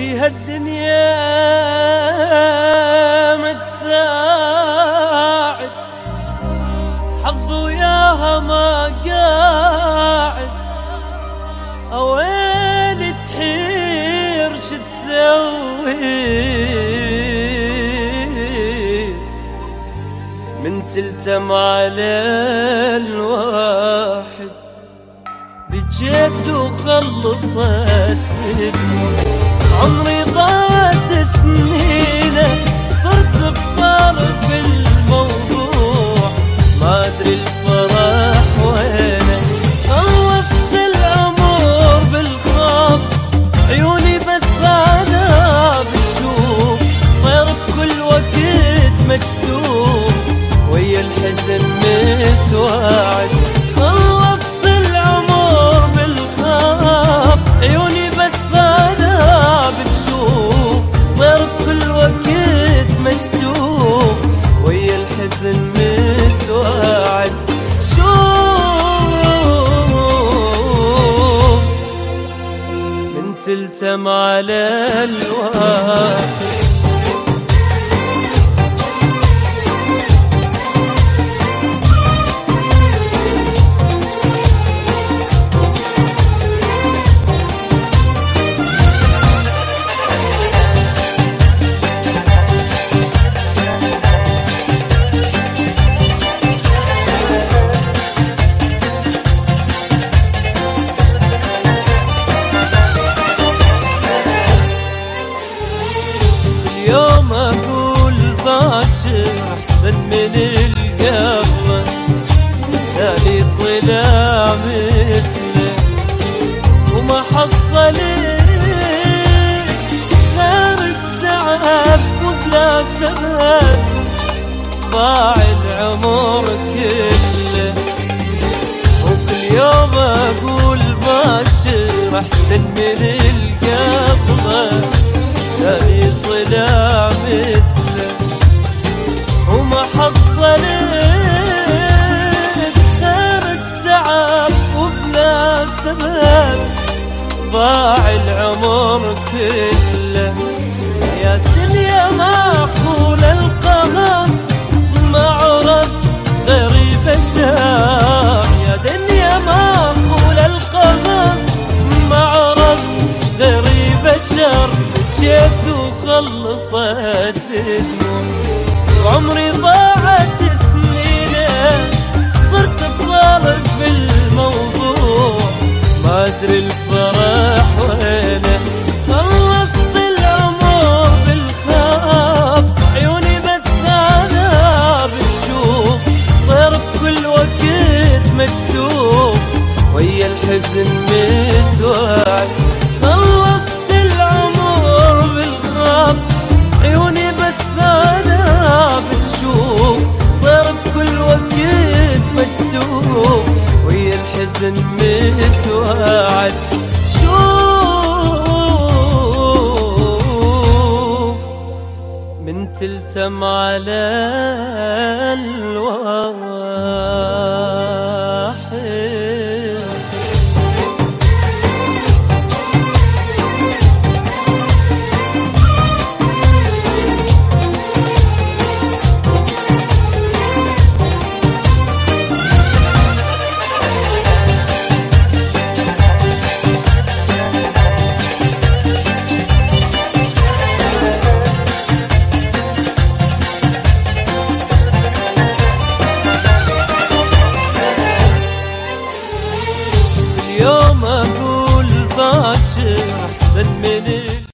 في هالدنيا ما تساعد. حظ وياها ما قاعد. أويلي تحير شو تسوي؟ من تلتم على الواحد. بجيت وخلصت. عمري ضاعت سنينة صرت بطرف الموضوع. ما أدري الفرح وينه. خلصت الأمور بالخوف. عيوني بس أنا بشوف. طير بكل وقت مجدوب ويا الحزن تلتم على الواحد ثاني طلع مثله وما حصل غير التعب وبلا سبب ضاع العمر كله وكل يوم أقول باشر احسن من العمر كله. يا الدنيا معقول القهر معرض غريب الشام. يا دنيا معقول القهر معرض غريب الشر. جيت وخلصت الدموع وعمري ضاعت سنينه صرت بضارب بالموضوع. ما أدري الحزن متوعد. شوف من تلتم على الواد açık sen beni